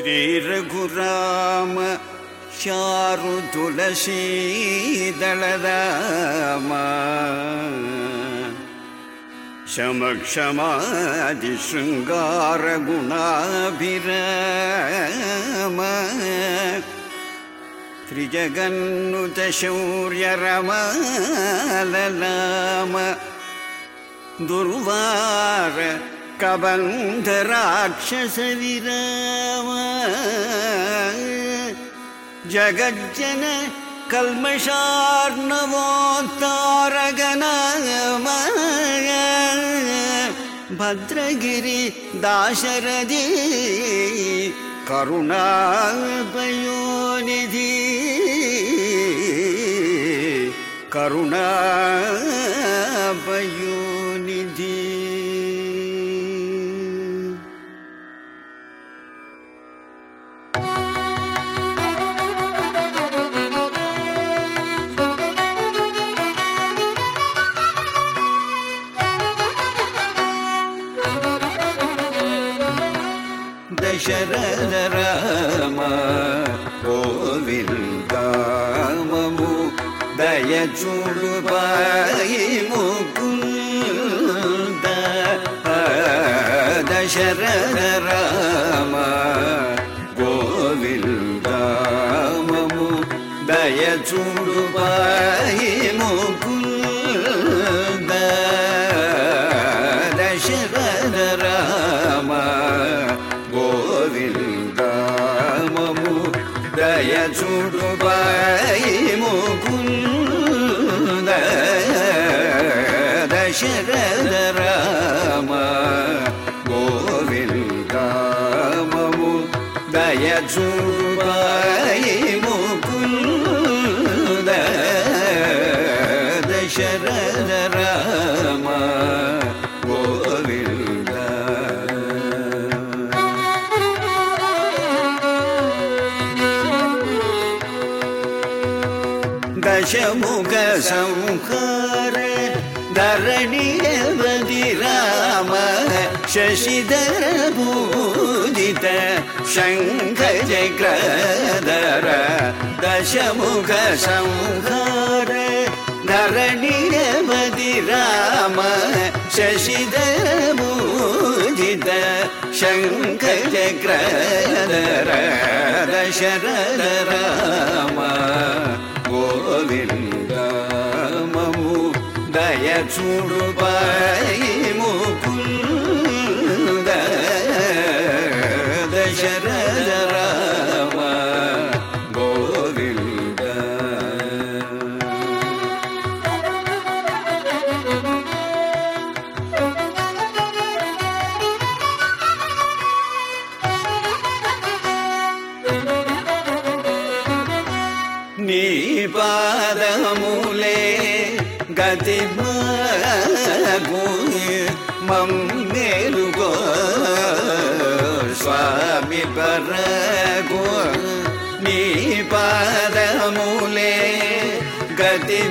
श्रीरघुराम चारु तुलसीदलराम शमक्षमादिशृङ्गारगुणाभिराम त्रिजगन्नुतशौर्यरमाललाम दुर्वार कबन्धराक्षसविराम जगज्जन कल्मषार्णवोत्तारगनाम भद्रगिरि दाशरथी करुणापयोनिधि करुणापयोनिधि దశరథ రామ గోవిందామము దయచూడు పాయి దశరథ రామ గోవిందామము దయచూపాయి ముకుంద దశరథ రామ దశముఖ సం धरणदि राम शशिधर पूजित शङ्ख जग्र दर दशमुख संहार धरणीय वदि राम शशि दर पूजित शङ्ख जग्ररा दशरथ राम गोविन्द దయచూడు పాయి మమ్మేలుగో. స్వామి పరగో నీ పాదములే గతి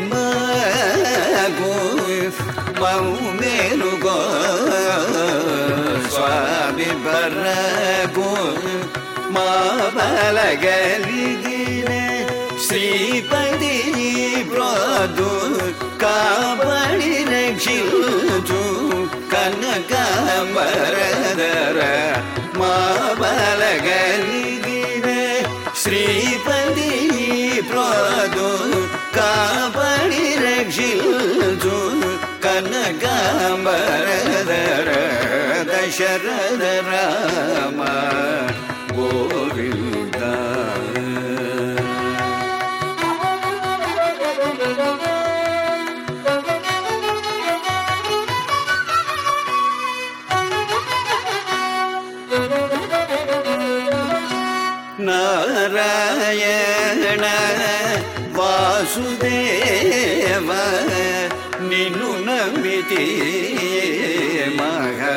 మమ్మేలుగో. స్వామి పరగో మా బలగలిగిన శ్రీపతి బ్రోదు కాపాడి कनकम्बरदर ಮಾಬಲಗಲಿದಿರೆ बालगरि श्रीपदि प्रदु का ಕನಕ रक्षि कनकम्बरदर ರಾಮ ಗೋವಿಂದ സംവിധി മഹനുഭവ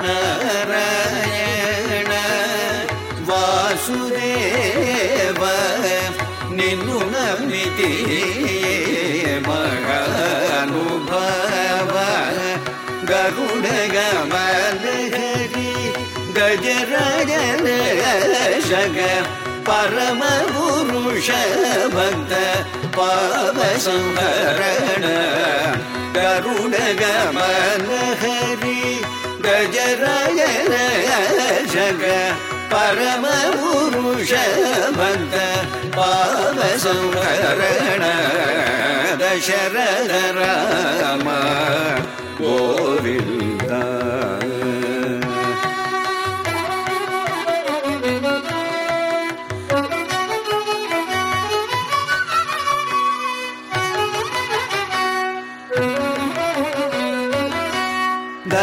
നാരായണ വാസുദേവ നിന്നു നമിതി മഹനുഭവ ഗരുഡഗമന ഹരി ഗജരാജ ശക பரமபுருஷ பக்த பாவசம்பரண கருணகமனஹரி கஜராயன ஜக பரமபுருஷ பக்த பாவசம்பரண தசரத ராம கோவிந்தா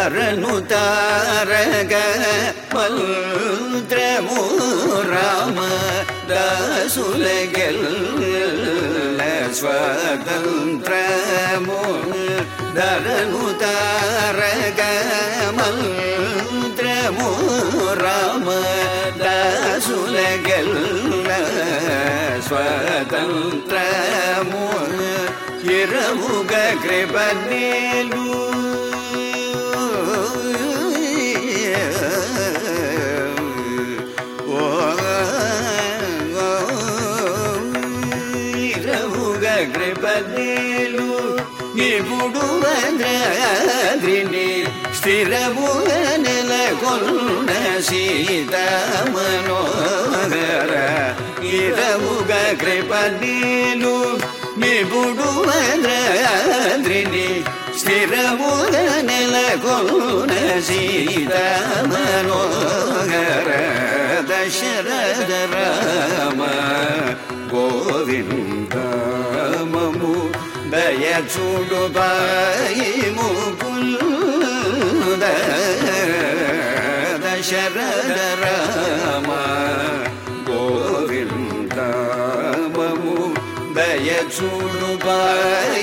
தரணுதாரக பல்திரமோ ராம தசுலகல் ஸ்வதந்திரமோ தரணுதாரக மல்திரமோ ராம தசுலகல் ஸ்வதந்திரமோ இரமுக கிருபநேலு ఇప్పుడు భద్రాద్రిని స్థిరముగ నెలకొన్న సీత మనోహర ఇరముగ కృపదేలు నిపుడు భద్రాద్రిని స్థిరముగ నెలకొన్న సీత మనోహర దశరథ రామ గోవిందమము దయచూడు బాయి ముకుంద దశరథ రామ గోవిందమము దయచూడు బాయి ముకుంద